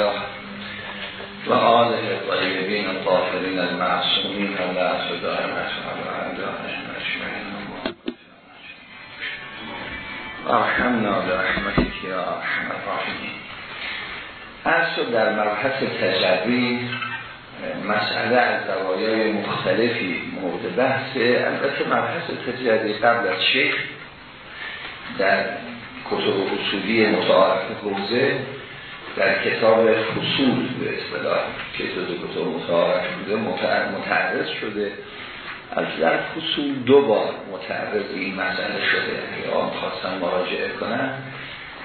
الله و آله طیبین الطاهرین المعصومین و دائمت و اعدائهم اجمعین ارحمنا برحمتك یا ارحم الراحمین در مبحث تجربی مسئله از زوایای مختلفی مورد بحثه البته مبحث تجربی قبل از شیخ در کتب اصولی متعارف حوزه در کتاب فصول به اصطلاح که کتاب متعارف بوده متعرض شده. از در فصول دو بار متعرض این مسئله شده. که آن خواستن مراجعه کنن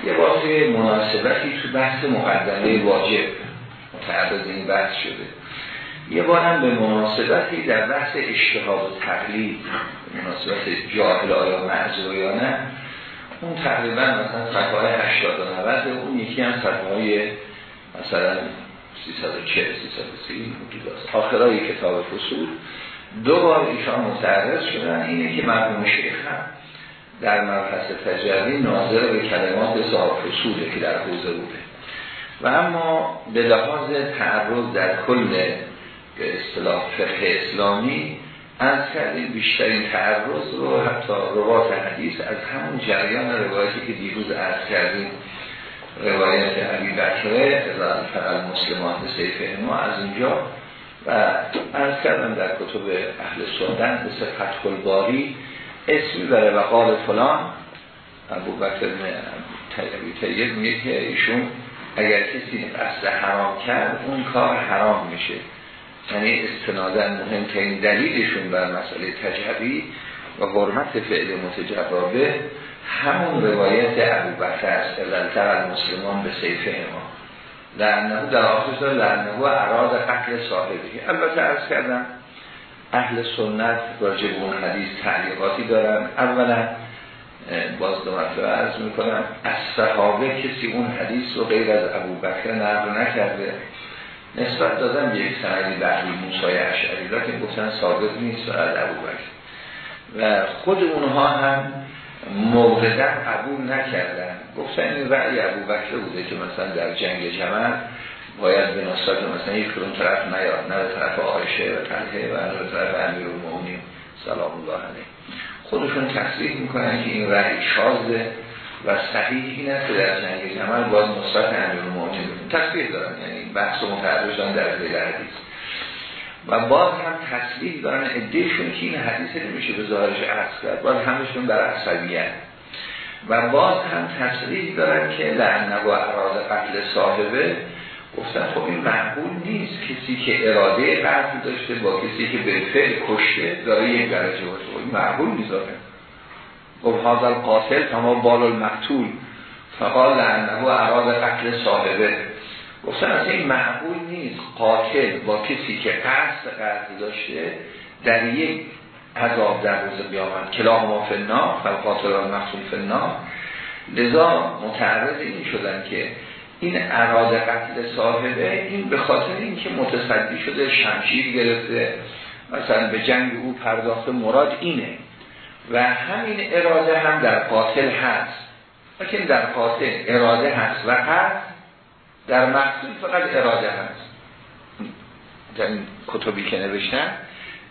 یه بار مناسبتی تو بحث مقدمه واجب متعرض این بحث شده. یه بار هم به مناسبتی در بحث اشتهاب و تقلید مناسبت جاهل آیا معذور یا نه اون تقریبا مثلا صفحه های 80 و 90 اون یکی هم صفحه های مثلا 340 330 موجود است. آخرای کتاب فصول. دو بار ایشان متعرض شدن. اینه که مرحوم شیخ هم در مبحث تجربی ناظر به کلمات صاحب فصوله که در حوزه بوده. و اما به لحاظ تعرض در کل به اصطلاح فقه اسلامی از کردیم بیشترین تعرض رو حتی روات حدیث از همون جریان روایتی که دیروز عرض کردیم روایت عبی بکره از فقط مسلمان سیفه ما از اینجا. و عرض کردم در کتب اهل سندن مثل فتح الباری اسمی برای و قال فلان. ابو بکر طیب میگه که ایشون اگر کسی قصد حرام کرد اون کار حرام میشه. یعنی استنادن مهمترین دلیلشون بر مسئله تجربی و حرمت فعل متجربه همون روایت ابو بکر است للتر مسلمان به سیفه ما لعنه در آخرش لعنه و عراض قتل صاحبی البته ارز کردم اهل سنت راجب اون حدیث تعلیقاتی دارن. اولا باز دو مرتبه عرض می‌کنم از صحابه کسی اون حدیث رو غیر از ابو بکر نقل نکرده. نسبت دادم یک سندی بحری موسای اشعری را که گفتن ثابت نیست از ابو بکر. و خود اونها هم موقعا قبول نکردن. گفتن این رأی ابو بکر بوده که مثلا در جنگ جمع باید به نصرت مثلا یک اون طرف نیاد نه به طرف آیشه و تنهه و نه به طرف امیر المؤمنین سلام الله علیه. خودشون تصریح می‌کنن که این رأی شازه. و صحیح این است که در جنگ جمل باز نصرت امیر المؤمنین تصریح دارن. یعنی بحث و متعرض در زیر حدیث. و باز هم تصریح دارن ادهشون که این حدیث نمیشه به ظاهرش عرض کرد. باز همشون در عصبیت. و باز هم تصریح دارن که لعنه و اراده قتل صاحبه. گفتن خب این معقول نیست. کسی که اراده قتل داشته با کسی که به فعل کشته داره یک درجه باشه. این معقول نیست گفت حاضر قاتل تما بال المقتول. فقال لعنه اراده قتل صاحبه. گفتن از این معقول نیست. قاتل با کسی که قصد قتل داشته در یک عذاب در روز قیامت. کلاه ما فنا فالقاتل و مقتول فنا لذا متعرض این شدن که این اراده قتل صاحبه این به خاطر اینکه متصدی شده شمشیر گرفته. مثلا به جنگ او پرداخت مراد اینه. و همین اراده هم در قاتل هست. لیکن در قاتل اراده هست و هست در مقتول فقط اراده هست. در این کتبی که نوشتن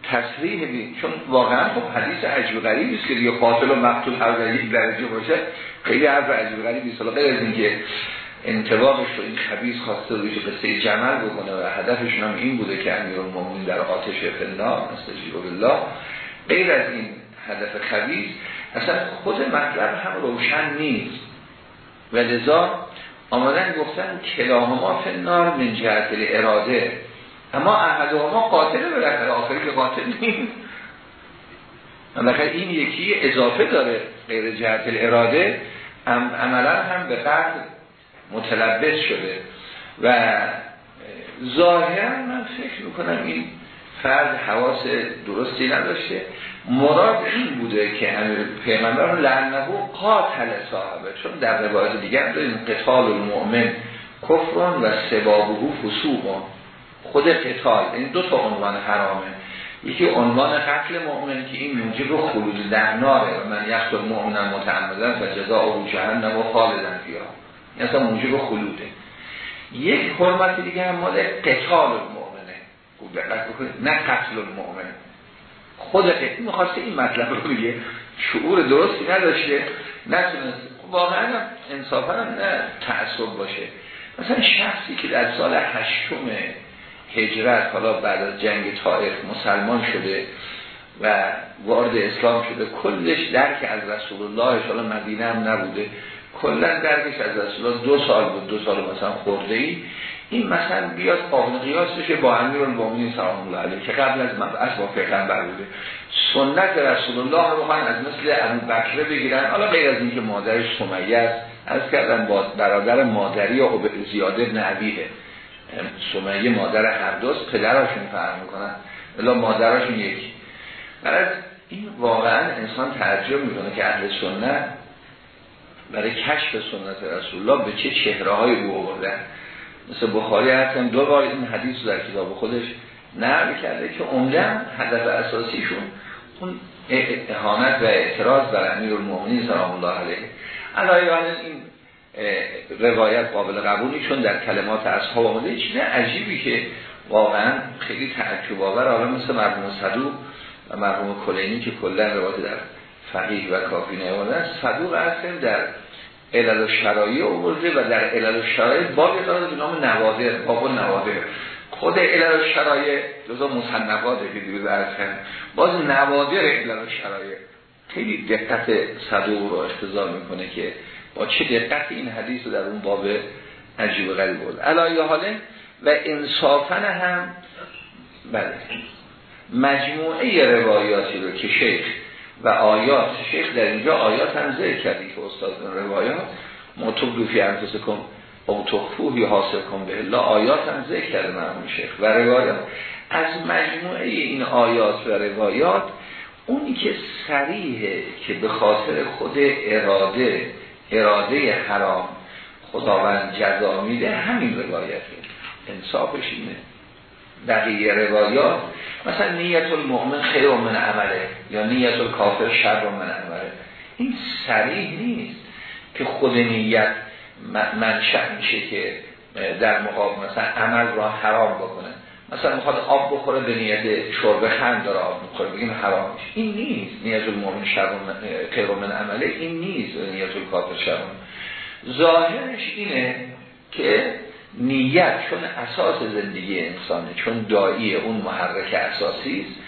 تصریح بی چون واقعا خب حدیث عجب غریبی است که دیگه قاتل و مقتول هر در یک درجه باشه. خیلی حرف عجب غریبی است. غیر از اینکه انتباهش رو این خبیث خواسته روی قصه جمل بکنه و هدفشون هم این بوده که امیرالمومنین در آتش فنا استجیب بالله غیر از این هدف خبیث اصلا خود مطلب هم روشن نیست. و لذا آمدن گفتن کلاه ما فنار من جهت اراده اما احد ما قاتله بالاخره آخری که قاتل نیست. بالاخره این یکی اضافه داره غیر جهت اراده عملا هم به قتل متلبس شده. و ظاهرا من فکر می‌کنم این فرد حواس درستی نداشته. مراد این بوده که پیغمبر لعنه قاتل صاحبه. چون در روایت دیگر داریم قتال المؤمن کفران و سبابه فسوقون. خود قتال این دو تا عنوان حرامه. یکی عنوان قتل مؤمن که این موجب خلود در ناره و من یقتل مؤمن متعمدن و جزا او جهنم و خالدن فیها. این اصلا موجب خلوده. یک حرمت دیگه هم مال قتال المؤمنه خوب دقت بکنید. نه قتل المؤمن. خود قتل می‌خواسته این مطلب رو بگه. شعور درستی نداشته. نتونست خب واقعا انصافا نه تعصب باشه. مثلا شخصی که در سال هشتم هجرت حالا بعد از جنگ طائف مسلمان شده و وارد اسلام شده کلش درک از رسول الله حالا مدینه هم نبوده. کلا درکش از رسول الله دو سال بود. دو سال مثلا خورده ای این مثلا بیاد قابل قیاس با امیر المومنین سلام الله علیه. که قبل از مبعث با پیغمبر بوده سنت رسول الله رو بخوان از مثل ابو بکر بگیرن. حالا غیر از اینکه مادرش سمیه است از کردن با برادر مادری و زیاده نبیه سمیه مادر هر دوست پدرشون فرق می‌کنن الا مادرشون یکی برای این واقعا انسان ترجمه می‌کنه که اهل سنت برای کشف سنت رسول الله به چه چهره های او آوردن. مثل بخاری هستن. دو بار این حدیث رو در کتاب خودش نقل کرده که عمده هدف اساسیشون اون اهانت و اعتراض بر امیر المؤمنین سلام الله علیه. علایه این روایت قابل قبولی چون در کلمات اصحاب آمده چیز عجیبی که واقعا خیلی تعجب آور حالا مثل مرحوم صدوق و مرحوم کلینی که کلا روایت در فقیه و کافی نیامده صدوق اصلا در علل و شرایع آورده و در علل و شرایع بابی داره به نام نوادر باب نوادر. خود علل و شرایع جزا مصنفاته که دیگه برسن باز نوادر علل و شرایع خیلی دقت صدوق رو اختزار می‌کنه که با چه دقت این حدیث در اون باب عجیب و غریب بود علایه حاله و انصافا هم بله. مجموعه روایاتی رو که شیخ و آیات. شیخ در اینجا آیات هم ذکر کردی که استاد روایات. دوفی انفس کن او یا حاصل کن به الله. آیات هم ذکر کرده مرمون شیخ. و روایات. از مجموعه این آیات و روایات اونی که سریحه که به خاطر خود اراده اراده حرام خداوند جزا میده همین روایته. انصافش اینه. بقیه روایات مثلا نیت المؤمن خیر من عمله یا نیت الکافر شر من عمله. این سریح نیست که خود نیت منشأ میشه که در مقابل مثلا عمل را حرام بکنه. مثلا می‌خواد آب بخوره به نیت شرب خند داره آب می‌خوره بگیم حرام میشه. این نیست نیت المؤمن شر خیر من عمله این نیست نیت الکافر شر ظاهرش اینه که نیت چون اساس زندگی انسانه چون دایی اون محرک اساسی است.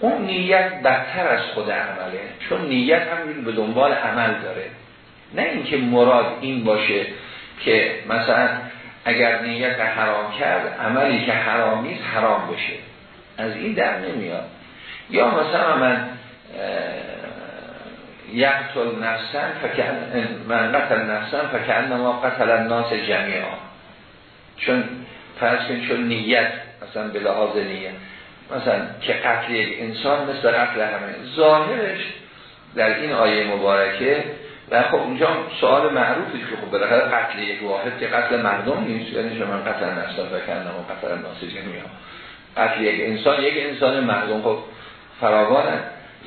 اون نیت بدتر از خود عمله چون نیت هم به دنبال عمل داره. نه اینکه مراد این باشه که مثلا اگر نیت حرام کرد عملی که حرام نیست حرام بشه. از این در نمیاد. یا مثلا من یقتل نفسن فکن من قتل نفسن فکن ما قتل الناس جمیعا. چون فرض کنید چون نیت مثلا به لحاظ نیت مثلا که قتل یک انسان مثل قتل همه. ظاهرش در این آیه مبارکه و خب اونجا سوال معروفی که خب بالاخره قتل یک واحد که قتل مردم نیست یعنی شما من قتل نفسا و کردم و قتل ناس جمعی قتل یک انسان یک انسان مردم خب فراوانه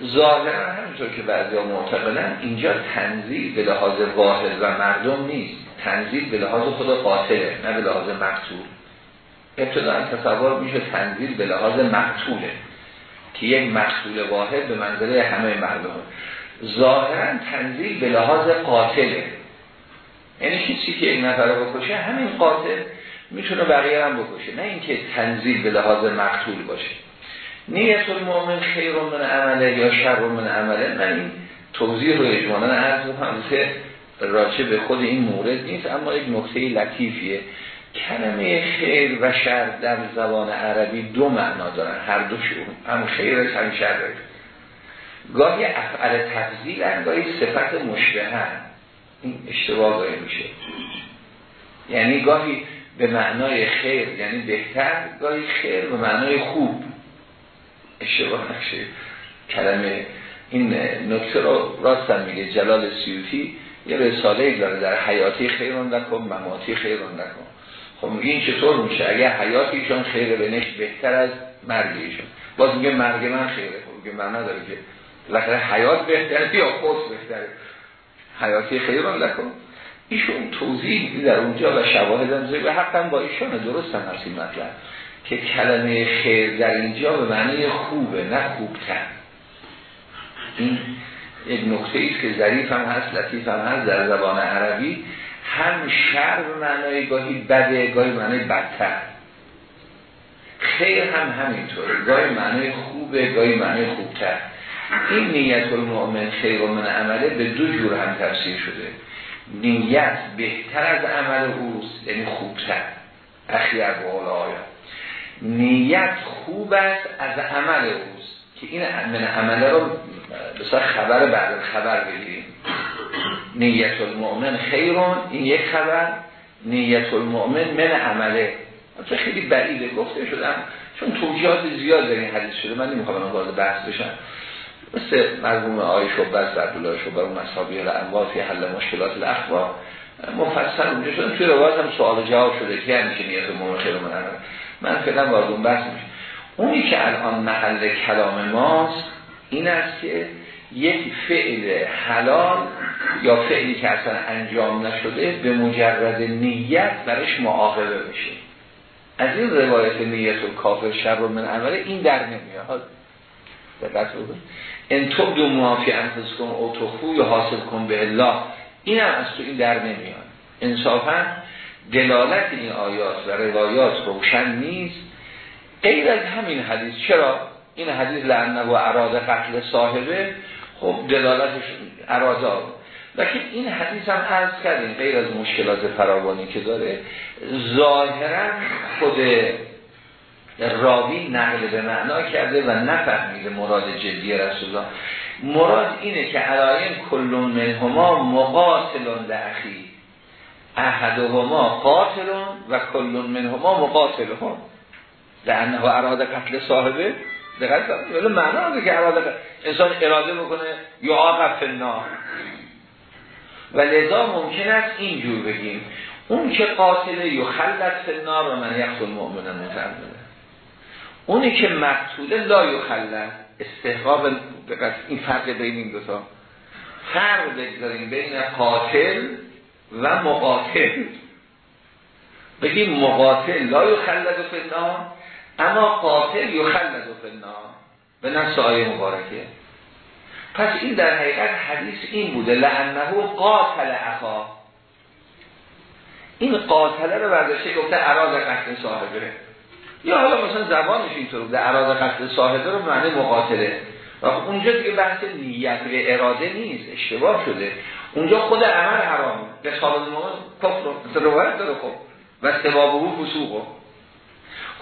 ظاهرا همینطور که بعضی ها معتقدن اینجا تنظیر به لحاظ واحد و مردم نیست. تنزیل به لحاظ خود قاتله نه به لحاظ مقتول. ابتدا تصور میشه تنزیل به لحاظ مقتوله که یک مقتول واحد به منزله همه مردم. ظاهرا تنزیل به لحاظ قاتله. یعنی کسی که یک نفر بکشه همین قاتل می‌تونه بقیه هم بکشه. نه اینکه تنزیل به لحاظ مقتول باشه. نیت المؤمن خیر من عمله یا شر من عمله؟ من این توضیح رو اجمالا عرض که راجع به خود این مورد نیست اما یک نکته لطیفیه. کلمه خیر و شر در زبان عربی دو معنا دارن هر دوشون هم خیرش هم شرش گاهی افعال تفضیل گاهی صفت مشبه این اشتباه گاهی میشه. یعنی گاهی به معنای خیر یعنی بهتر گاهی خیر به معنای خوب. اشتباه نشه. کلمه این نکته رو راستن میگه جلال سیوتی یه رساله داره در حیاتی خیرون نکن مماتی خیرون نکن. خب میگه این چطور میشه؟ اگر حیاتیشون خیره به نش بهتر از مرگیشون باز میگه مرگ من خیره. خب میگه معنا داره که لکه حیات بهتره یا خود بهتره. حیاتی خیرون نکن. ایشون توضیح در اونجا و شواهد هم به حقا با ایشان درست هم هست مطلب. که کلمه خیر در اینجا به معنی خوبه نه خوبتر. این یک نقطه است که ظریف هم هست لطیف هم هست. در زبان عربی هم شر معنای گاهی بده گاهی معنای بدتر. خیر هم همینطوره. گاهی معنای خوبه گاهی معنای خوبتر. این نیت المؤمن خیر و من عمله به دو جور هم تفسیر شده. نیت بهتر از عمل اوست یعنی خوبتر. اخیر به آیا نیت خوب است از عمل اوست. که این من عمله رو بسیار خبر بعد خبر بگیریم. نیت المؤمن خیرون این یک خبر. نیت المؤمن من عمله. مثلا خیلی بعیده گفته شدم. چون توجیهات زیاد در این حدیث شده. من نمی‌خوام وارد بحث بشم. مثل مرحوم آقای و عبدالله شعبه و مصحابی الانواع فی حل مشکلات الاخبار مفصل اونجا شدن توی روایت هم سوال جواب شده که همیشه نیت مومن خیر من من فعلا وارد اون بحث میشه اونی که الان محل کلام ماست این است که یک فعل حلال یا فعلی که اصلا انجام نشده به مجرد نیت برش معاقبه بشه از این روایت نیت و کافر شر رو من عمله این در نمیاد. دقت بکنید ان دو موافی انفس کن او تخفو یا حاصل کن به الله. این هم از تو این در نمیاد. انصافا دلالت این آیات و روایات روشن نیست. غیر از همین حدیث چرا؟ این حدیث لعنه و اراده قتل صاحبه خب دلالتش اراده لیکن این حدیث هم عرض کردیم غیر از مشکلات فراوانی که داره ظاهرا خود راوی نقل به معنا کرده و نفهمیده مراد جدی رسول الله مراد اینه که علایم کلون منهما مقاتلون لعخی احدهما قاتلون و کلون منهما مقاتلون. لعنه و اراده قتل صاحبه. دقیق ولی معنا که اراده انسان اراده بکنه یا آقف النار. و لذا ممکن است اینجور بگیم. اون که قاتله یا خلط فنار و من یخت المؤمن متعمله اونی که مقتوله لا یخلط استحقاق این فرق بین این دوتا. فرق بگذاریم بین قاتل و مقاتل. بگیم مقاتل لا یخلط فنار اما قاتل یخلط فنار به نفس آیه مبارکه. پس این در حقیقت حدیث این بوده لعنه قاتل اخا. این قاتله رو برداشته گفته اراد قتل صاحبه. یا حالا مثلا زبانش اینطور بوده اراد قتل صاحبه رو معنی مقاتله. و خب اونجا دیگه بحث نیت و اراده نیست اشتباه شده. اونجا خود عمل حرامه به صاحب کفر روایت داره خب. و سباب او فسوق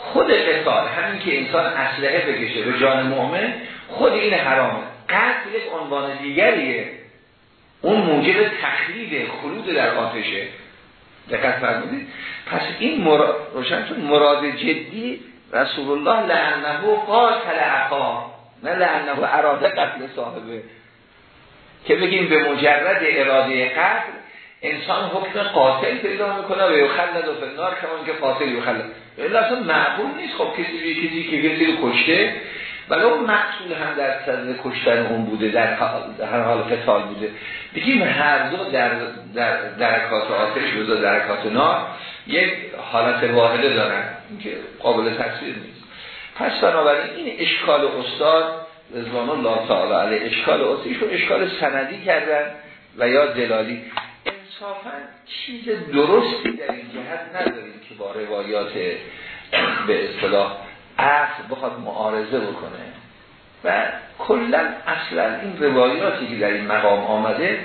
خود قتال همین که انسان اسلحه بکشه به جان مؤمن خود این حرامه. قتل یک عنوان دیگریه. اون موجب تخریب خلود در آتشه. دقت فرمودید؟ پس این مراد روشن مراد جدی رسول الله لعنه قاتل اخا نه لعنه اراده قتل صاحبه. که بگیم به مجرد اراده قتل انسان حکم قاتل پیدا می‌کنه و یخلد و فنار کمان که قاتل یخلد. اصلا معقول نیست. خب کسی کسی که کسی رو کشته ولی اون مقصود هم در صدر کشتن اون بوده در هر حال قتال بوده. بگیم هر دو در, در درکات آتش و درکات نار یک حالت واحده دارن. که قابل تصویر نیست. پس بنابراین این اشکال استاد رضوان الله تعالی علیه اشکال استاد اشکال سندی کردن و یا دلالی. انصافا چیز درستی در این جهت نداریم که با روایات به اصطلاح عقل بخواد معارضه بکنه. و کلا اصلا این روایاتی که در این مقام آمده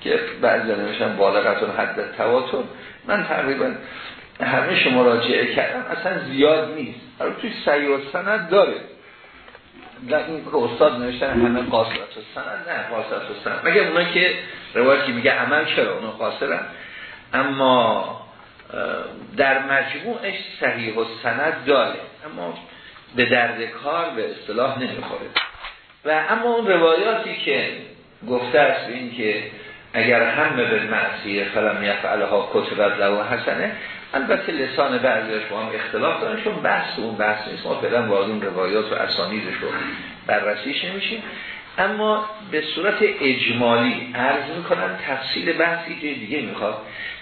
که بعضی نمیشن بالغتون حد تواتر من تقریبا همه شما راجعه کردم اصلا زیاد نیست. توی سعی و سند داره. در این که استاد نوشتن همه قاصرت و سند نه قاصرت و سند مگه اونا که روایتی میگه عمل چرا؟ اونا قاصرن اما در مجموعش صحیح و سند داره اما به درد کار به اصطلاح نمی‌خوره. و اما اون روایاتی که گفته است این که اگر همه به معصیه فلم یفعلها کتبت لو حسنه البته لسان بعضیش با هم اختلاف دارن چون بحث اون بحث نیست. ما فعلا وارد اون روایات و اسانیدش رو بررسیش نمیشیم. اما به صورت اجمالی عرض می‌کنم تفصیل بحثی که دیگه می‌خواد.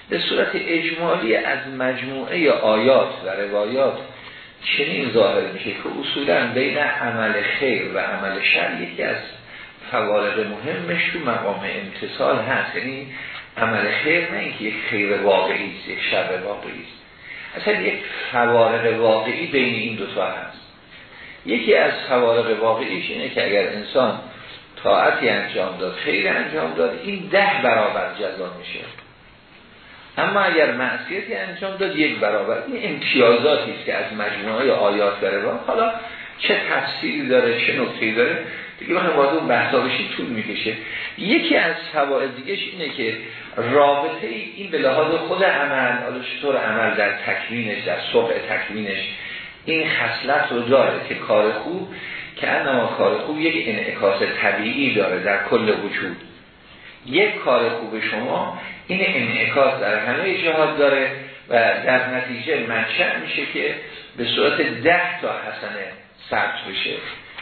به صورت اجمالی از مجموعه آیات و روایات چنین ظاهر میشه که اصولا بین عمل خیر و عمل شر یکی از فوارق مهمش تو مقام امتصال هست. یعنی عمل خیر نه اینکه یک خیر واقعی است یک شر واقعی است. اصلا یک فوارق واقعی بین این دوتا هست. یکی از فوارق واقعیش اینه که اگر انسان طاعتی انجام داد خیر انجام داد این ده برابر جزا میشه. اما اگر معصیتی انجام داد یک برابر. این امتیازاتی است که از مجموعه آیات داره حالا چه تفسیری داره چه نکته‌ای داره؟ دیگه وارد اون بحثا بشید طول می‌کشه. یکی از فواید دیگهش اینه که رابطه این به لحاظ خود عمل حالا چطور عمل در تکوینش در صبح تکوینش این خصلت رو داره که کار خوب که انما کار خوب یک انعکاس طبیعی داره در کل وجود. یک کار خوب شما این انعکاس در همه جهات داره و در نتیجه منشأ میشه که به صورت ده تا حسنه ثبت بشه.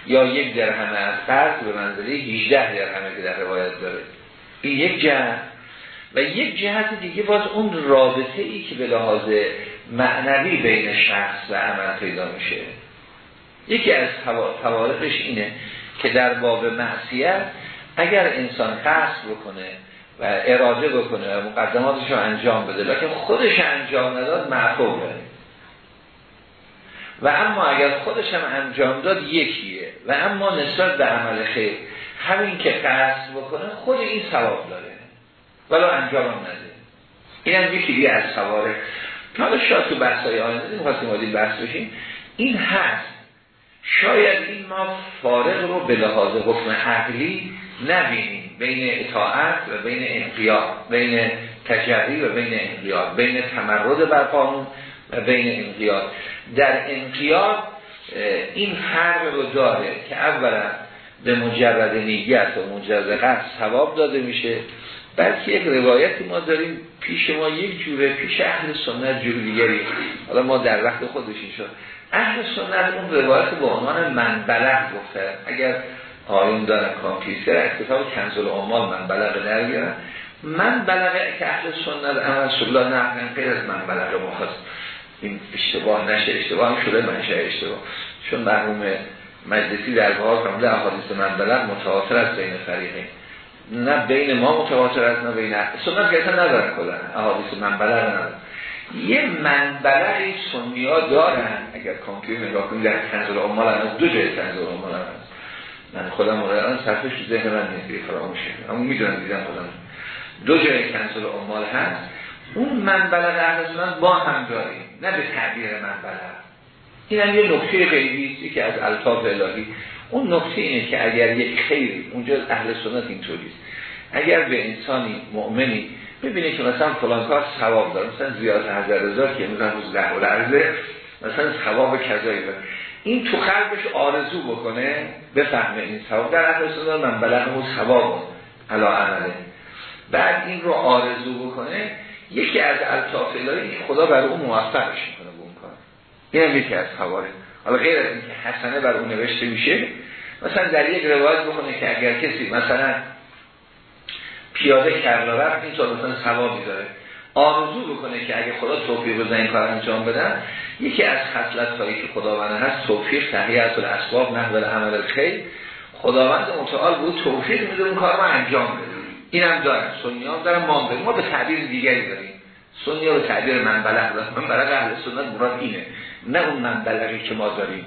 یا یک درهم از قرض به منزله 18 درهمه که در روایت داره. این یک جهت. و یک جهت دیگه باز اون رابطه ای که به لحاظ معنوی بین شخص و عمل پیدا میشه. یکی از فوارقش اینه که در باب معصیت اگر انسان قصد بکنه و اراده بکنه و مقدماتش رو انجام بده لکن خودش انجام نداد معفوه و اما اگر خودش هم انجام داد یکیه و اما نسبت به عمل خیر. همین که قصد بکنه خود این ثواب داره. ولی انجام هم نده. این هم یکی از سواره حالا شاید تو بحثای آینده نمی‌خواستیم آدیم بحث بشیم. این هست. شاید این ما فارغ رو به لحاظ حکم عقلی نبینیم. بین اطاعت و بین انقیاد بین تجری و بین انقیاد بین تمرد بر قانون بین انقیاد. در انقیاد این فرق رو داره که اولا به مجرد نیت و مجرد قصد ثواب داده میشه. بلکه یک روایتی ما داریم پیش ما یک جوره پیش اهل سنت جور دیگری. حالا ما در وقت خودشین شد اهل سنت اون روایت به عنوان من بلغ گفته. اگر آیون دارن کامپیوتر کتاب کنزل عمال من بلغ در من بلغه که اهل سنت اما رسول الله نه از من بلغه مخواست این اشتباه نشه اشتباه هم شده منشه اشتباه. چون مرحوم مجلسی در کامل احادیث من بلغ متواتر از بین فریقین. نه بین ما متواتر است نه بین سنت که ندارن کلن احادیث منبلغ ندارن. یه منبلغی سنی ها دارن اگر کامپیوتر نگاه کنید در کنزل امال هم دو جای کنزل امال هم هست. من خودم الان صرفش تو ذهن من نیست فراموش اما می‌دونم دیدم خودم. دو جای کنزل امال هست. اون منبلغ اهل سنت با هم داریم. نه به تعبیر منبلغ این هم یه نکته غیبی که از الطاف الهی. اون نکته اینه که اگر یک خیر اونجا اهل سنت اینطوریست. اگر به انسانی مؤمنی ببینه که مثلا فلان کار ثواب داره مثلا زیاد هزار هزار که مثلا روز ده و لرزه مثلا ثواب کذایی داره. این تو قلبش آرزو بکنه بفهمه این ثواب. در اهل سنت من بلغه ثواب علا عمله. بعد این رو آرزو بکنه یکی از الطاف الهی خدا بر اون موفقش می‌کنه به اون کار. این هم یکی از خواره حالا غیر از اینکه حسنه بر اون نوشته میشه مثلا در یک روایت بکنه که اگر کسی مثلا پیاده کرد و رفت این مثلا ثوابی داره آرزو بکنه که اگه خدا توفیق بزن این کار انجام بدن یکی از خصلت هایی که خداوند هست توفیق تهیه از الاسباب نحو عمل خیر خداوند متعال بود توفیق میده اون کار رو انجام بده. این هم دارن سنی هم دارن ما ما به تعبیر دیگری داریم. سنی به تعبیر من بلغ من بلغ اهل سنت مراد اینه. نه اون من بلغی که ما داریم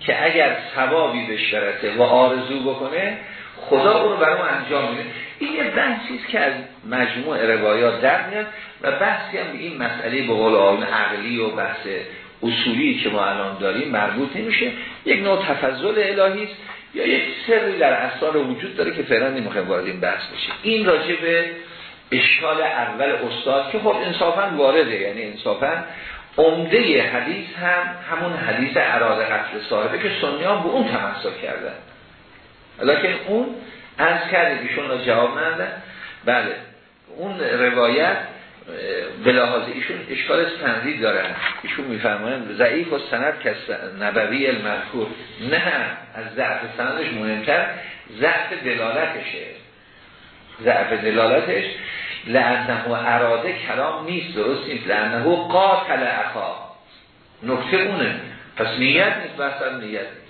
که اگر ثوابی بشترته و آرزو بکنه خدا اون رو برای ما انجام میده. این یه بحثی که از مجموع روایات در میاد و بحثی هم به این مسئله به قول عقلی و بحث اصولی که ما الان داریم مربوط نمیشه. یک نوع تفضل الهی است. یا یک سری در اسرار وجود داره که فعلا نمی‌خوایم وارد این بحث بشه این راجع به اشکال اول استاد که خب انصافا وارده یعنی انصافا عمده حدیث هم همون حدیث اراده قتل صاحبه که سنیان به اون تمسک کردن. لیکن اون از کرده ایشون را جواب ندن بله اون روایت بلاحاظ ایشون اشکال سندی دارن ایشون میفرمایند ضعیف و سند که نبوی المذکور نه از ضعف سندش مهمتر ضعف دلالتشه. ضعف دلالتش لعنه و اراده کلام نیست درست نیست. لعنه و قاتل اخا. نکته اونه. پس نیت نیست بحث نیت نیست.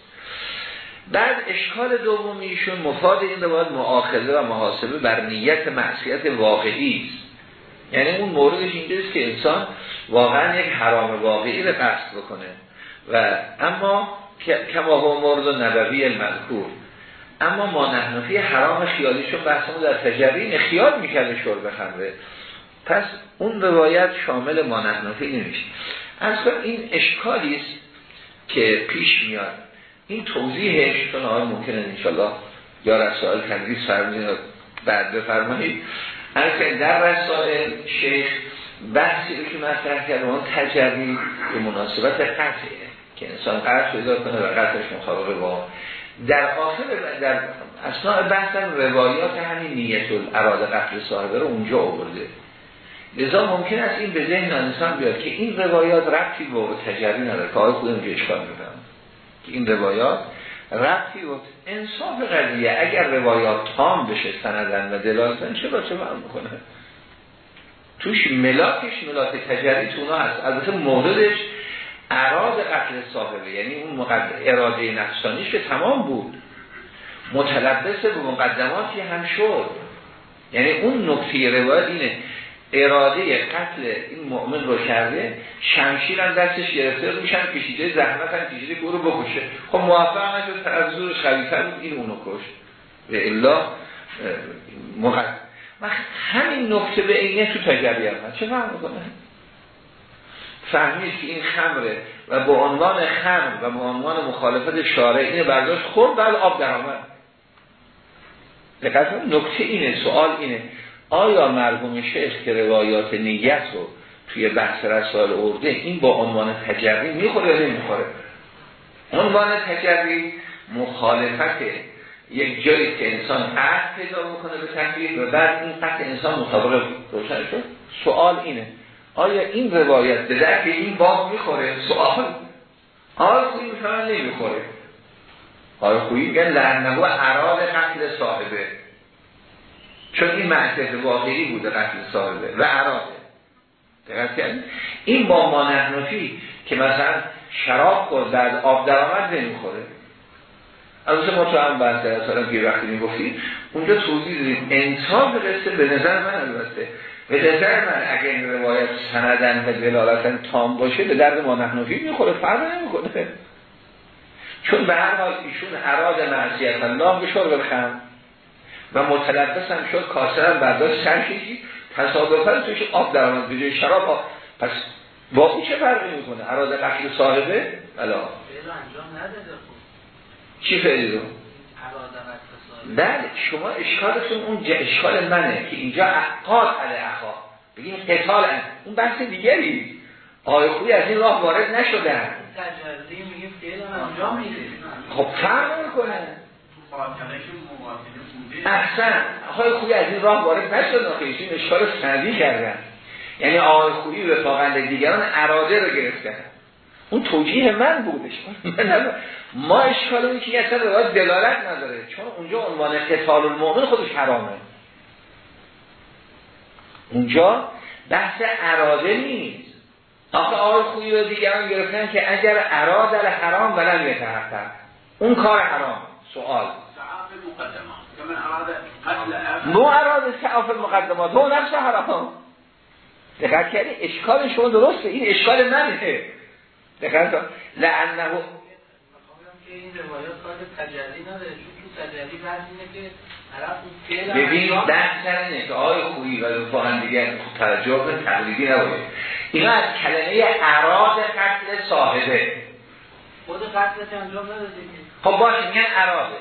بعد اشکال دومیشون مفاد این باید معاخذه و محاسبه بر نیت معصیت واقعی است. یعنی اون موردش اینجاست که انسان واقعا یک حرام واقعی رو قصد بکنه. و اما کما هو مورد نبوی المذکور. اما ما نحنفی حرام خیالیشون بحثمون در تجربه خیال می‌کرده شرب خمره پس اون روایت شامل ما نحنفی نمیشه از این اشکالی است که پیش میاد. این توضیحش چون آقای ممکنه انشالله یا رسائل تدریس فرمایید بعد بفرمایید. که در رسائل شیخ بحثی رو که مطرح کرده اون تجربی به مناسبت قطعه که انسان قرص پیدا کنه و قطعش مطابق با در آخر در اصناع بحث روایات همین نیت اراده قتل صاحبه رو اونجا آورده. لذا ممکن است این به ذهن انسان بیاد که این روایات ربطی به تجربی نداره. که آقای خودم که اشکال که این روایات ربطی و انصاف قضیه اگر روایات تام بشه سندن و دلالتن چه با چه می‌کنه؟ توش ملاکش ملاک تجری تو اونا هست. البته موردش اراد قتل صاحبه یعنی اون اراده نفسانیش که تمام بود. متلبس به مقدماتی هم شد. یعنی اون نکته روایت اینه اراده قتل این مؤمن رو کرده شمشیر هم دستش گرفته میشن کشیده زحمت هم کشیده رو بکشه. خب موفق نشد از زورش خلیفه این اونو کشت. و الا مقدم همین نکته به اینه تو تجربی هم. چه فهم می‌کنه؟ فهمید که این خمره و به عنوان خمر و به عنوان مخالفت شارع اینه برداشت خورد بعد آب در آمد. نکته اینه سوال اینه. آیا مرحوم شیخ که روایات نیت رو توی بحث رسال ارده این با عنوان تجربی می‌خوره یا نمی‌خوره؟ عنوان تجربی مخالفت یک جایی که انسان عهد پیدا بکنه به تکلیف و بعد این قطع انسان مطابق روشن شد. سوال اینه آیا این روایت به درک این باب می‌خوره؟ سوال. آیا خویی میفرن نمی‌خوره؟ آیا خویی میگن لعنه و عراض قتل صاحبه. چون این معصیت واقعی بوده قتل صاحبه و عراضه این با ما نحنفی که مثلا شراب خورد بعد آب درآمد نمی‌خوره. از ما تو هم بحث مثلا بیر وقتی می‌گفتیم اونجا توضیح دادیم. انصاف قصه به نظر من البته به نظر من اگه این روایت سندن و دلالتن تام باشه به درد ما نحنفی می‌خوره فرق نمی‌کنه. چون به هر حال ایشون اراد معصیت الله به شرب و متلبس هم شد کاسر هم برداشت سر کشید. تصادفا توش آب در آمد به جای شراب آب. پس با او چه فرقی می‌کنه؟ اراد قتل صاحبه؟ بلا چی فعلی رو؟ بله شما اشکالتون اون اشکال منه که اینجا قاتل اخا. بگیم قتال اون بحث دیگری. آقای خوی از این راه وارد نشدن. خب فرق می‌کنه احسن. آقای خوی از این راه وارد نشدن این اشکال سندی کردن. یعنی آقای خویی رفاقند دیگران اراده رو گرفتن. اون توجیه من بودش ما اشکال اون که اصلا روایت دلالت نداره. چون اونجا عنوان قتال المؤمن خودش حرامه. اونجا بحث اراده نیست. آخه آقای خویی رو دیگران گرفتن که اگر اراده حرام ولن یتحقق. اون کار حرام. سوال. مو اراده سعاف مقدمات مو نفس حرام. دقیق کردی؟ اشکال شما درسته. این اشکال منه. دقیق لعنه که طرف ببین بحث اینه که آقای خویی و رفاقن دیگر توجه تقلیدی نباید اینا از کلمه اراد قتل صاحبه. خود قتلش انجام نداده خب باشه میگن اراده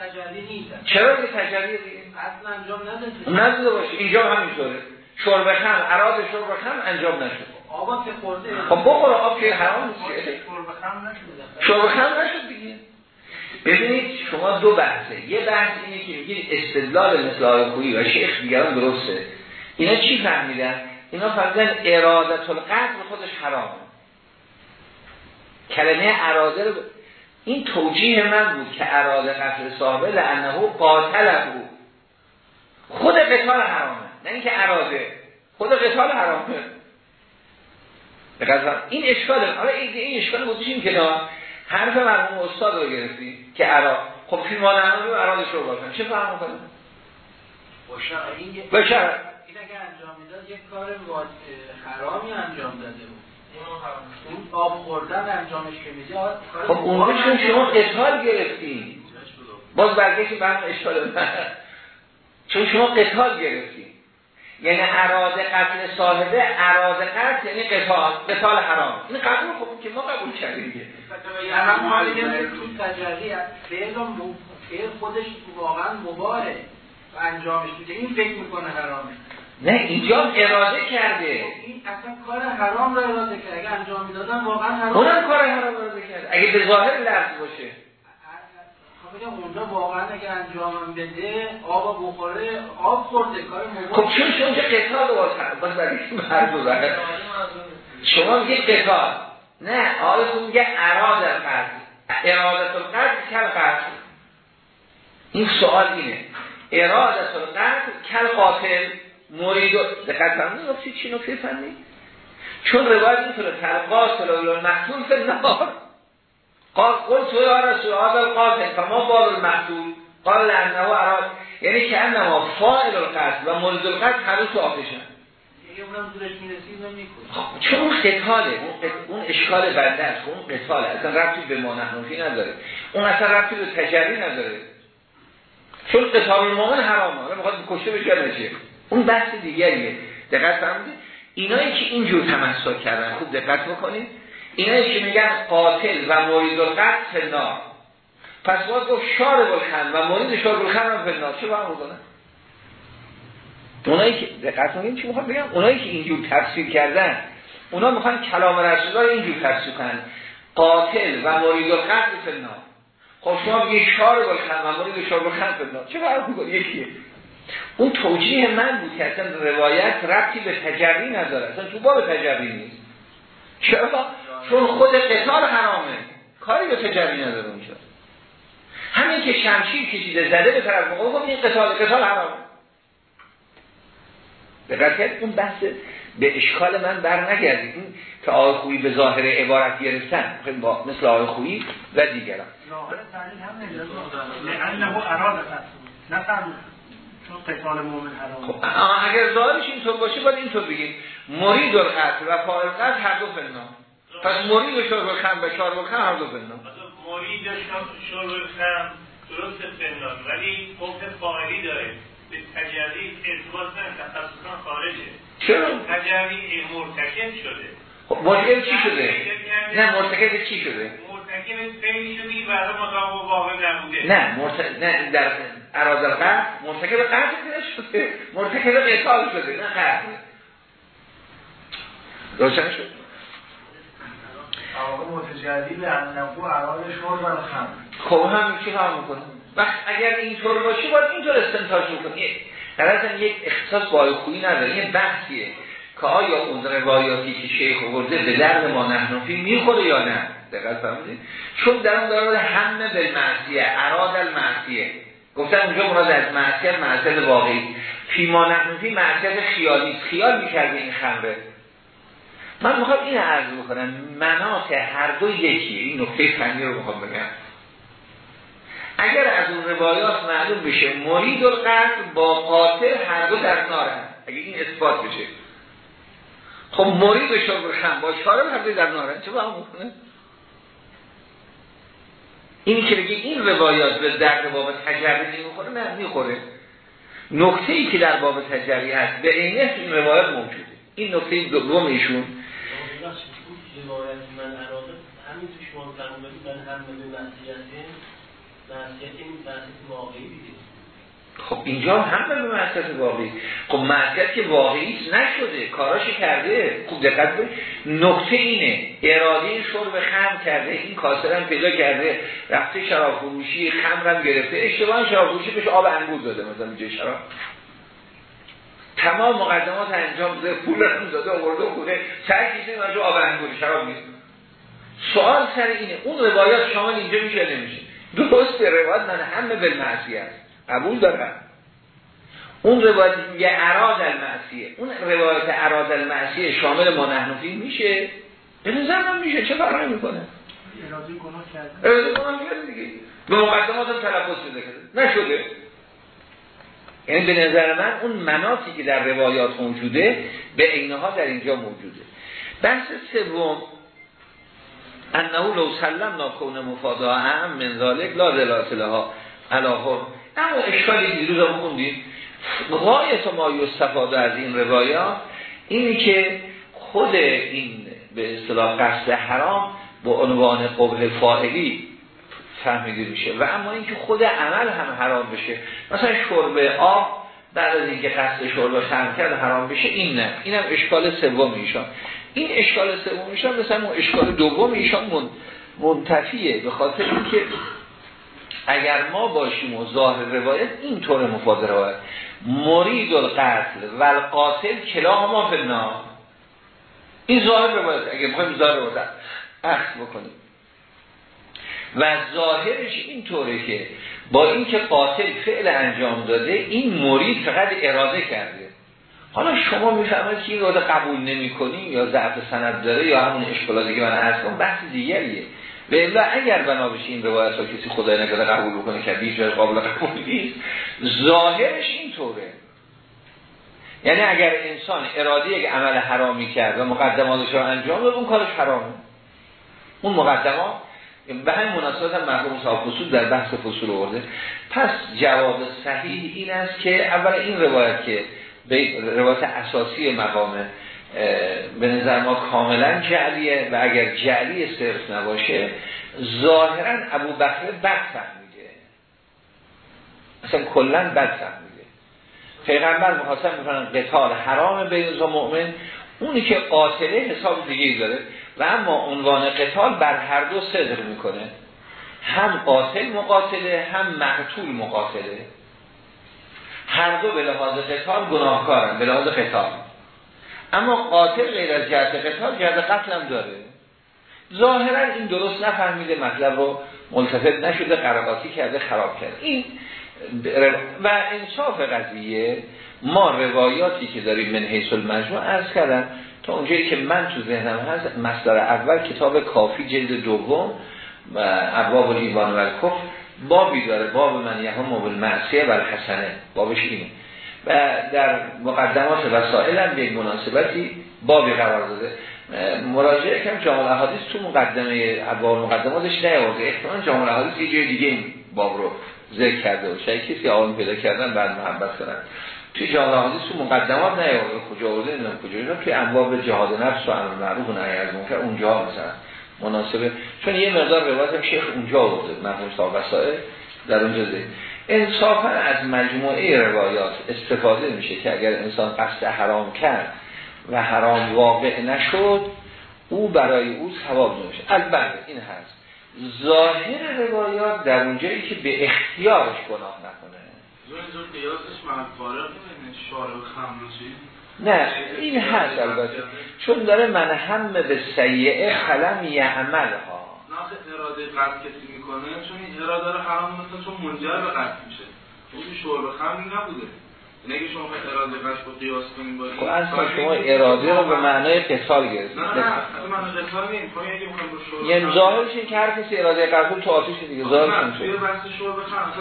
تجلی نیست. چرا به تجلی قتل انجام نداده. نداده باشه. اینجا همینطوره شرب خم اراد شرب خم انجام نشد. آبا که خورده. خب بخور آب که حرام نیست. شرب خم نشد. دیگه. ببینید شما دو بحثه. یه بحث اینه که میگید استدلال مثل آقای خویی و شیخ دیگران درسته. اینا چی فهمیدن؟ اینا فرزن ارادت القتل خودش حرامه. کلمه اراده رو این توجیه من بود که اراده قتل صاحبه لعنه قاتل بود. خود قتال حرامه نه اینکه اراده. خود قتال حرامه. این اشکاله حالا این اشکال گذاشتیم که حرف مرحوم استاد رو گرفتی که ارا خب فیلم ها رو ارادش رو باشن چه فهم کنه بشر این اگه انجام می‌داد یک کار حرامی انجام داده بود. اون آب خوردن انجامش که میده خب اون چون شما قتال گرفتی باز برگشت برم اشکال چون شما قتال گرفتی یعنی اراده قتل صاحبه اراده قتل یعنی قتال قتال حرام. این قبول خب که ما قبول کردیم حالی که تو تجربی فعل خودش واقعا مباره و انجامش میده. این فکر می‌کنه حرامه. نه اینجا اراده کرده. این اصلا کار حرام رو اراده کرده. اگه انجام می‌دادن واقعا حرام اونم کار حرام رو اراده کرده. اگه به ظاهر لفظ باشه. خب اونجا واقعا اگه انجام بده آب بخوره آب خورده کار خب چون شما که قتال رو باز برای شما میگه قتال نه آقای میگه اراده قتل ارادت القتل کل قتل این سوال اینه. ارادت القتل کل قاتل مرید دقت فرمودید گفتی چی نکته فنی؟ چون روایت اینطوره کل قاتل و محتول فی النار قال قلت یا رسول هذا القاتل فما بال المحتول قال لانه اراد یعنی که انما فاعل القتل و مرید القتل هر تو آتشن. خب، چون اون قتاله اون اشکال بنده است اون قتاله. اصلا ربطی به ما نحنفی نداره. اون اصلا ربطی به تجری نداره. چون قتال حرامه حالا می‌خواد کشته بشه نشه. اون بحث دیگریه. دقت فرمودید؟ اینایی که اینجور تمسک کردن خوب دقت بکنید. اینایی که میگن قاتل و مرید القتل نار پس باید گفت شارب الخن و مرید شارب الخن هم فنار چه باید می‌کنن اونایی که دقت کنید چی می‌خوام بگم؟ اونایی که اینجور تفسیر کردن اونا می‌خوان کلام رسول الله اینجور تفسیر کنن. قاتل و مرید القتل فنار خب شما بگید شارب الخن و مرید شارب الخن فنار چه می‌کنید یکیه. اون توجیه من بود که اصلا روایت ربطی به تجربی نداره. اصلا تو باب تجربی نیست. چرا؟ چون خود قتال حرامه. کاری به تجربی نداره اونجا. همین که شمشیر کشیده زده به طرف مقابل خب این قتال قتال حرامه. به اون بحث به اشکال من بر نگردید این که آقای خویی به ظاهر عبارت گرفتن. با مثل آقای خویی و دیگران. چون قتال مؤمن حرام خب اگر ظاهرش اینطور باشه باید اینطور بگیم. مرید القتل و فاعل قتل هر دو فنا پس مرید و شرب الخم و شرب الخم هر دو فنا مرید و شرب درست فنا ولی حکم فاعلی داره. به تجربی ارتباط نه تخصصا خارجه. چرا؟ تجربی مرتکب شده. خب مرتکب چی شده؟ نه مرتکب چی شده؟ نه مرتکب نه در اراز القتل مرتکب قتل شده. مرتکب قتال شده نه قتل. روشن شد. آقا متجدی انقو عراض شرب الخمر خب هم چی هم می‌کنه؟ وقت اگر اینطور باشه باید اینطور استنتاج بکنی. در یک اختصاص با خویی نداره یه بحثیه. که آیا اون روایاتی که شیخ ورده به درد ما نحنفی می‌خوره یا نه؟ دقیق فرمودید چون در اون داره همه به معصیه اراد المعصیه. گفتن اونجا مراد از معصیت معصیت واقعی. فیما نحنفی معصیت خیالی. خیال می‌کرده این خمره. من می‌خوام این عرض بکنم منات هر دو یکیه این نکته فنی رو می‌خوام بگم. اگر از اون روایات معلوم بشه مرید القتل با قاتل هر دو در نارن اگه این اثبات بشه. خب مرید و شرب خم با شارب هر دو در نارن چه با می‌کنه؟ این که بگه این روایات به درد باب تجربی نمی‌خوره نه می‌خوره. نکته ای که در باب تجربی هست به اینه این روایات موجوده. این نکته دوم ایشون. همین شما هم به این واقعی خب اینجا هم به معصیت واقعی. خب معصیت که واقعی نشده کاراش کرده. خوب دقت کنید. نکته اینه اراده شرب خم کرده. این کاسرم پیدا کرده. رفته شراب فروشی خمرم گرفته. اشتباه شراب فروشی بهش آب انگور داده مثلا اینجا شراب. تمام مقدمات انجام بده پول هم داده آورده خونه. سر کشید من آب انگوری شراب نیست سوال سر اینه. اون روایات شامل اینجا میشه نمیشه؟ درست روایت من همه به است قبول دارم. اون روایت یه اراد المعصیه. اون روایت اراد المعصیه شامل ما نحنفی میشه؟ به نظر من میشه. چه فرقی می‌کنه؟ اراده گناه کرده. اراده گناه کرده دیگه. به مقدمات هم تلفظ شده نشده. یعنی به نظر من اون مناطی که در روایات موجوده به اینها در اینجا موجوده. بحث سوم انه لو سلم ناکون مفادا هم من ذالک لا دلات لها. علاهم اما اشکالی دیروز رو خوندیم. غایت ما یستفاده از این روایات اینی که خود این به اصطلاح قصد حرام با عنوان قبه فاعلی فهمیده میشه. و اما اینکه خود عمل هم حرام بشه. مثلا شرب آب بعد از اینکه قصد شرب خم کرد حرام بشه این نه. اینم اشکال سوم ایشان. این اشکال سوم ایشان مثلا اشکال دوم ایشان منتفیه به خاطر اینکه اگر ما باشیم و ظاهر روایت این طور مفاد روایت مرید القتل و القاتل کلا ما فنا این ظاهر روایت اگر بخوایم ظاهر روایت اخذ بکنیم. و ظاهرش اینطوره که با اینکه قاتل فعل انجام داده این مرید فقط اراده کرده. حالا شما می‌فهمید که این قبول نمی یا ضعف سند داره یا همون اشکالاتی که من عرض کنم بحث دیگریه. و اگر بنا بشه این روایت ها کسی خدای نکرده قبول بکنه که بیش قابل قبول نیست ظاهرش اینطوره. یعنی اگر انسان اراده یک عمل حرامی کرد و مقدماتش رو انجام داد اون کارش حرامه اون مقدمات به همین مناسبت هم مرحوم صاحب فصول در بحث فصول آورده. پس جواب صحیح این است که اول این روایت که به روایت اساسی مقامه به نظر ما کاملا جعلیه و اگر جعلی صرف نباشه ظاهرا ابو بکر بد فهمیده. اصلا کلا بد فهمیده. پیغمبر محاسب می‌کنن قتال حرام بین مؤمن. اونی که قاتله حساب دیگه داره و اما عنوان قتال بر هر دو صدر می‌کنه. هم قاتل مقاتله هم مقتول مقاتله. هر دو به لحاظ قتال گناهکارن به لحاظ قتال. اما قاتل غیر از جهت قتال جهت قتل هم داره. ظاهرا این درست نفهمیده مطلب رو ملتفت نشده قرقاتی کرده خراب کرده. این و انصاف قضیه ما روایاتی که داریم من حیث المجموع ارز کردم تا اونجایی که من تو ذهنم هست مصدر اول کتاب کافی جلد دوم و ابواب ایوان و کف بابی داره باب من یهم موبل معصیه و الحسنه. بابش اینه. و در مقدمات وسائل هم به مناسبتی بابی قرار داده. مراجعه کم جامعه احادیث تو مقدمه ابواب مقدماتش نیاورده. احتمال جامعه احادیث یه جای دیگه این باب رو ذکر کرده و شاید کسی آن پیدا کردن بعد محبت کنن. توی جامعه حدیث تو مقدمات نیاورده. کجا آورده نمی‌دونم کجا اینا. توی انباب جهاد نفس و امر معروف و نهی از منکر اونجا مثلا مناسبه. چون یه مقدار روایت هم شیخ اونجا آورده مرحوم صاحب وسائل در اونجا ده انصافا از مجموعه روایات استفاده میشه که اگر انسان قصد حرام کرد و حرام واقع نشد او برای او ثواب نمیشه. البته این هست. ظاهر روایات در اونجایی که به اختیارش گناه نکنه. نه این هست البته. چون داره من هم به سیعه خلم یعمل ها نه اراده قد کسی می‌کنه چون این اراده رو حرام مثلا چون منجر به قد میشه. اون شرب خمر نبوده. نگه شما اراده قصد رو قیاس کنیم با خب اصلا شما اراده رو به معنای قصال گرفتید. نه نه معنای قصال نیست خب اگه می‌خوایم رو یعنی ظاهرش این که هر کسی اراده قبول تو آتیش دیگه ظاهرش میشه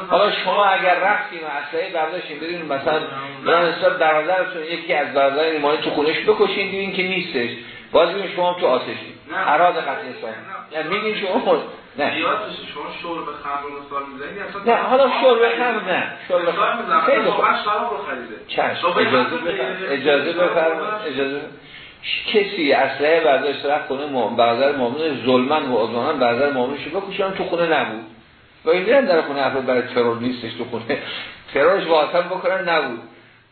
حالا شما اگر رفتیم اصلا برداشتیم بریم مثلا برای نسبت برادرتون یکی از برادران ایمانی تو خونش بکشین دیدین که نیستش. باز شما تو آتشی اراد قتل سال یعنی میگین شما نه. شما خمر مثال می‌زنید نه حالا شرب خمر نه. شرب خمر. خیلی خوب. شراب رو خریده. چشم اجازه بفرمایید. اجازه بفرمایید. اجازه کسی اسلحه برداشت رفت خونه برادر مؤمن ظلمن و عدوانن برادر مؤمنش بکشن تو خونه نبود. و این دیدن در خونه افراد برای ترور نیستش تو خونه. ترورش واقعا بکنن نبود.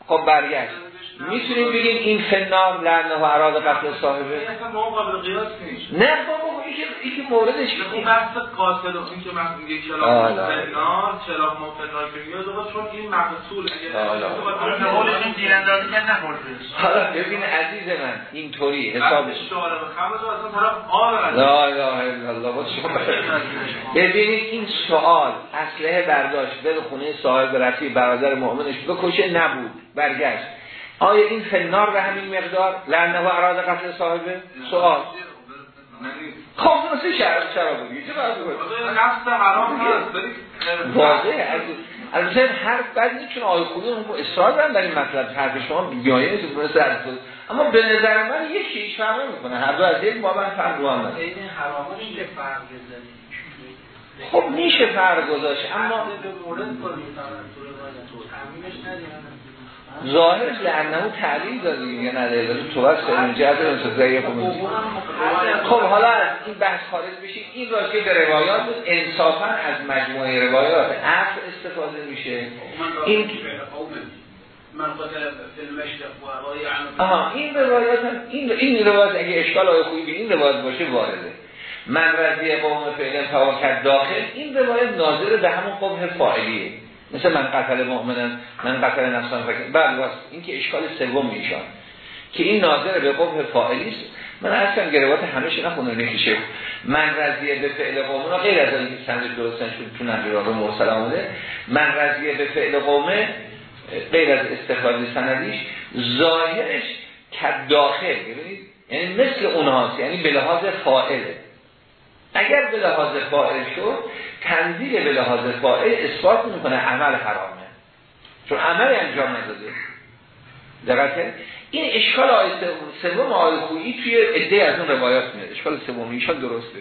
خب برگشت. می‌تونیم بگیم این فنار لعنه و اراد قتل صاحبه. اصلا ما قابل قیاس نیست. نه بابا این که این که موردش اون بحث قاتل و این که من میگه کلام فنار چرا ما فنار که میاد چون این مقصول اگه قولش این تیراندازی که نخورده حالا ببین عزیز من اینطوری حسابش. شعار خمس اصلا طرف آب لا اله الا الله ببینید این سوال اسلحه برداشت بره خونه صاحب رفی برادر مؤمنش بکشه نبود برگشت. آیا این فنار به همین مقدار لعنه و اراده قتل صاحبه سوال خب مثل شهر چرا بودی چه نفس حرام هست واضحه از البته هر بعد می‌تونه آیه خودی اون اصرار دارن در این مطلب حرف شما بیایه نیست مثل اما به نظر من یکی هیچ فرق می‌کنه هر دو از یک بابا فرق رو هم این حرامش که فرق بزنید خب میشه فرق گذاشت اما به مورد کنید ظاهرش لعنه تعلیل دادی میگه نداره ولی تو بس اینجا از انسان خب حالا از این بحث خارج بشید این راجع به روایات بود. انصافا از مجموعه روایات عفو استفاده میشه. این آها این روایات هم این این روایات اگه اشکال های خوبی این روایات باشه وارده. من رضی قوم فعلا فواکد داخل. این روایت ناظر به همون قبه فاعلیه. مثل من قتل مؤمنن من قتل نفسان فکر بله واسه این که اشکال سوم میشن که این ناظر به قبه فاعلی است. من اصلا گروات همه نخونه نمیشه. من رضیه به فعل قومه غیر از اینکه سند درستن شد تو نجرا مرسل آمده. من رضیه به فعل قومه غیر از استفاده سندیش ظاهرش که داخل یعنی مثل اونهاست یعنی به لحاظ فاعله. اگر به لحاظ فاعل شد تنزیل به لحاظ فاعل اثبات می‌کنه عمل حرامه. چون عمل انجام نداده. دقیقه این اشکال آیه سوم آیه خویی توی عده از اون روایات میاد. اشکال سوم ایشان درسته.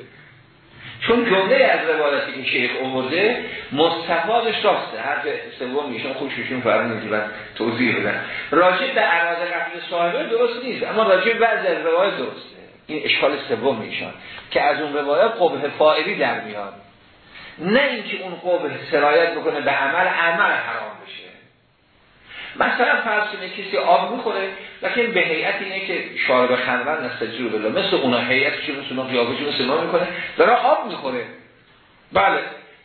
چون جمله از روایاتی که شیخ آورده مستفادش راسته. حرف سوم ایشان خوششون فرمون و توضیح بدن راجع به اراده قبل صاحبه درست نیست. اما راجع به بعضی از روایات درسته. این اشکال سوم ایشان که از اون روایات قبه فائلی در میاد. نه اینکه اون قبه سرایت بکنه به عمل عمل حرام بشه. مثلا فرض کنه کسی آب می‌خوره لیکن به هیئت اینه که شارب خنور نستجیر بالله مثل اونا هیئتش مثل اونا قیافش مثل می‌کنه داره آب می‌خوره. بله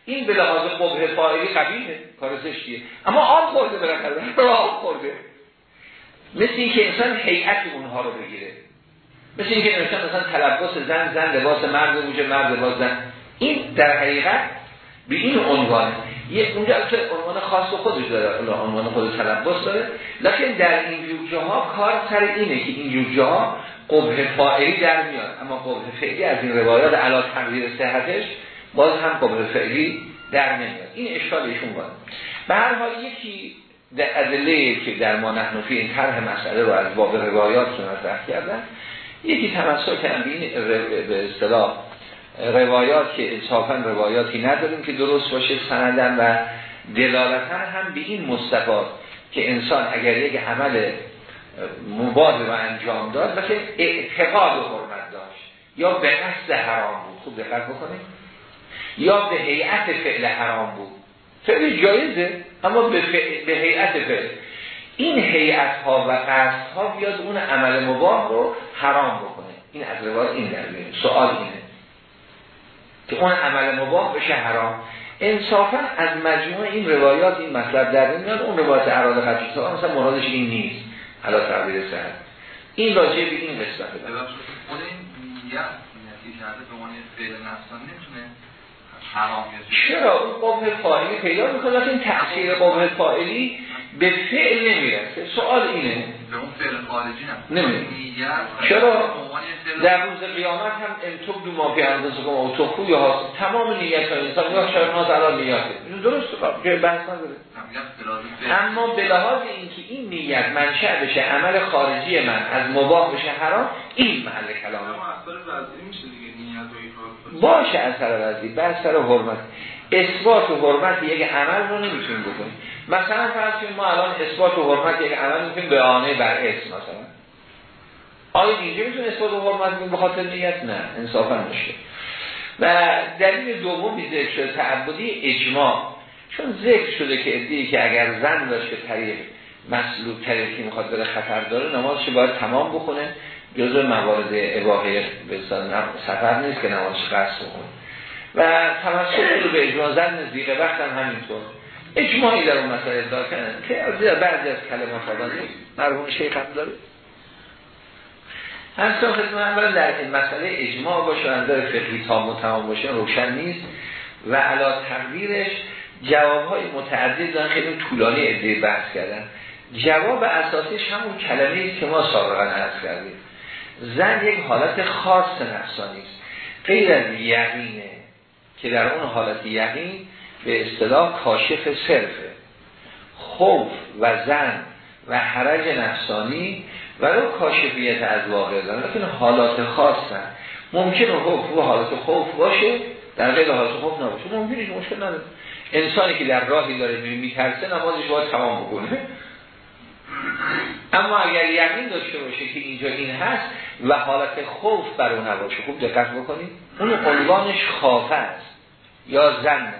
این به لحاظ قبه فائلی قبیله کار زشتیه. اما آب خورده بالاخره آب خورده. مثل اینکه انسان هیئت اونها رو بگیره. مثل اینکه انسان مثلا تلبس زن زن لباس مرد بوجه مرد لباس زن. این در حقیقت به این عنوان یه اونجا که عنوان خاص خودش داره عنوان خود تلبس داره لکن در این جور ها کار سر اینه که این جور جاها قبه فائلی در میاد. اما قبه فعلی از این روایات علا تغییر صحتش باز هم قبه فعلی در نمیاد. این اشکال ایشون بود به هر حال یکی در ادله که در ما نحنفی این طرح مسئله رو از باب روایات مطرح کردن یکی تمسک کردن به اصطلاح روایات که انصافا روایاتی نداریم که درست باشه سندن و دلالتا هم به این مستفاد که انسان اگر یک عمل مباد رو انجام داد و که اعتقاد و حرمت داشت. یا به قصد حرام بود. خوب دقت بکنید. یا به هیئت فعل حرام بود. فعل جایزه اما به, به هیئت فعل. این هیئت ها و قصد ها بیاد اون عمل مباه رو حرام بکنه این از روایت این در سوال اینه که اون عمل مباه بشه حرام انصافا از مجموع این روایات این مطلب در میاد اون روایت قطعی تا مثلا مرادش این نیست حالا تعبیر سر این راجع به این قسمت خود به فعل نفسان نمی‌تونه حرام چرا اون قوم فاعلی پیدا می‌کنه این تأثیر قوم فاعلی به فعل نمی‌رسه. سوال اینه. به اون فعل خارجی نمیره چرا؟ در روز قیامت هم انتوب دو ما فی اندازه او تخو یا هاست تمام نیت ها انسان یا شرناز الان نیته درست جای بحث نداره. اما به لحاظ اینکه این نیت منشأ بشه عمل خارجی من از مباح بشه حرام این محل کلامه باشه اثر وزی بحث سر حرمت. اثبات و حرمت یک عمل رو نمی‌تونیم بکنیم. مثلا فرض کنیم ما الان اثبات و حرمت یک عمل می‌تونیم به آنه بر اسم مثلا. آیا اینجا می‌تونیم اثبات و حرمت بکنیم به خاطر نیت؟ نه انصافا نشه و دلیل دومی ذکر شده تعبدی اجماع. چون ذکر شده که ادهی که اگر زن داشت که طریق مسلوب کرده که می‌خواد بره خطر داره نمازش باید تمام بکنه جزء موارد اباحه به سفر نیست که نمازش قصد بکنه و تمسک به اجماع زن نزدیق وقت هم همینطور. اجماعی در اون مسئله ادعا کردن. که از بعضی از کلمات آدم مرحوم شیخ هم داره. اصلا خدمت اولا در این مسئله اجماع باشه و اندار فقهی تام و تمام باشه روشن نیست. و علا تقدیرش جوابهای متعدد دارن. خیلی طولانی ادعای بحث کردن. جواب اساسیش همون کلمه که ما سابقا عرض کردیم. زن یک حالت خاص نفسانی است. غیر از یقینه که در اون حالت یقین به اصطلاح کاشف صرفه خوف و زن و حرج نفسانی ولو کاشفیت از واقع دارن. لیکن حالات خاصن. ممکنه خوف و حالات خوف باشه در غیر حالات خوف نباشه. ممکنه مشکل نداره. انسانی که در راهی داره میترسه نمازش باید تمام بکنه. اما اگر یقین داشته باشه که اینجا این هست و حالت خوف بر اون نباشه خوب دقت بکنید. اون عنوانش خافه است یا زن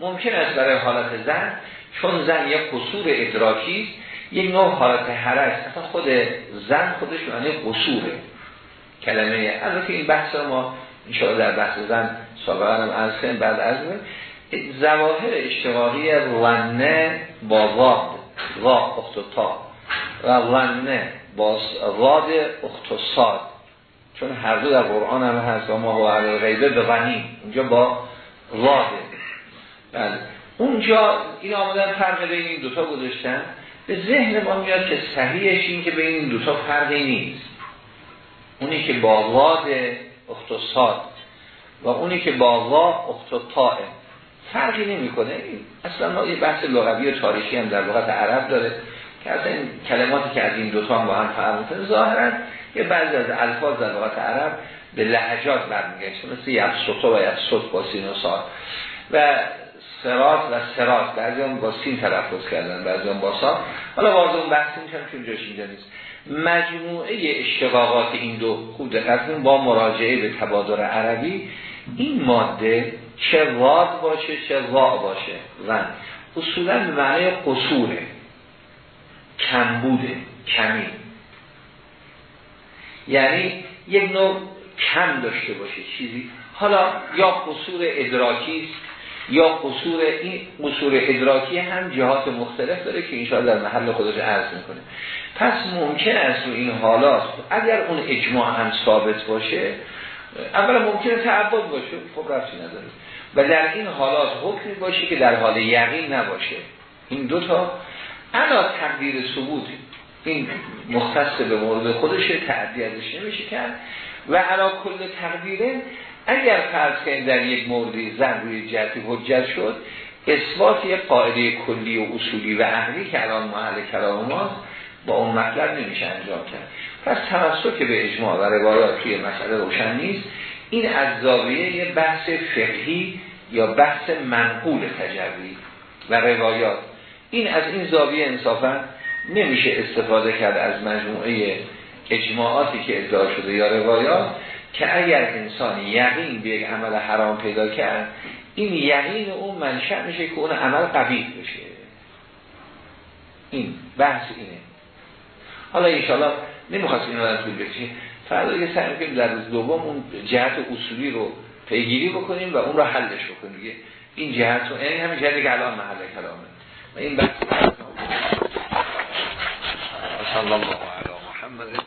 ممکن است برای حالت زن چون زن یک قصور ادراکی یک نوع حالت حرج. اصلا خود زن خودش معنی قصوره. کلمه البته این بحث ما انشاءالله در بحث زن سابقا هم از بعد از زواهر اشتغاقی ونه با واد. وا اختتا و ونه با واد اختصاد چون هر دو در قرآن هم هست و ما هو غیبه به غنی. اونجا با واده بله. اونجا این آمدن فرق بین این دوتا گذاشتن. به ذهن ما میاد که صحیحش این که بین این دوتا فرقی نیست. اونی که با واد اختصاد و اونی که با وا اختصاده فرقی نمی‌کنه. اصلا ما یه بحث لغوی و تاریخی هم در لغت عرب داره که اصلا این کلماتی که از این دوتا هم با هم فرق می‌کنه ظاهرا یه بعضی از الفاظ در لغت عرب به لهجات برمیگشت مثل یفسوتا و یفسوت با سین و سال و سرات و سرات بعضی هم با سین تلفظ کردن بعضی هم با سال حالا واضح اون بحثی میشم چون جاش اینجا نیست. مجموعه اشتقاقات این دو خوب دقت با مراجعه به تبادر عربی این ماده چه واد باشه چه وا باشه. و اصولا معنی قصوره. کمبوده کمی. یعنی یک نوع کم داشته باشه چیزی. حالا یا قصور ادراکی یا قصور این قصور ادراکی هم جهات مختلف داره که انشاءالله در محل خودش عرض می‌کنه. پس ممکن است رو این حالات اگر اون اجماع هم ثابت باشه اولا ممکنه تعبد باشه خب رفتی نداره. و در این حالات حکمی باشه که در حال یقین نباشه. این دوتا انا تقدیر ثبوت این مختص به مورد خودش تعدی ازش نمیشه کرد. و علا کل تقدیره اگر فرض کنید در یک موردی زن روی جهتی حجت شد اثبات یک قاعده کلی و اصولی و عقلی که الان محل کلام ماست با اون مطلب نمیشه انجام کرد. پس توسط که به اجماع و روایات توی مسئله روشن نیست. این از زاویه یه بحث فقهی یا بحث منقول تجربی و روایات. این از این زاویه انصافا نمیشه استفاده کرد از مجموعه اجماعاتی که ادعا شده یا روایات. که اگر انسان یقین به یک عمل حرام پیدا کرد این یقین اون منشأ میشه که اون عمل قبیل بشه. این بحث اینه. حالا انشاءالله نمی‌خواست این رو طول بکشیم فردا یه سعی می‌کنیم در روز دوم اون جهت اصولی رو پیگیری بکنیم و اون رو حلش بکنیم. این جهت رو یعنی همین جهتی که الان محل کلامه. و این بحث صلی الله محمد.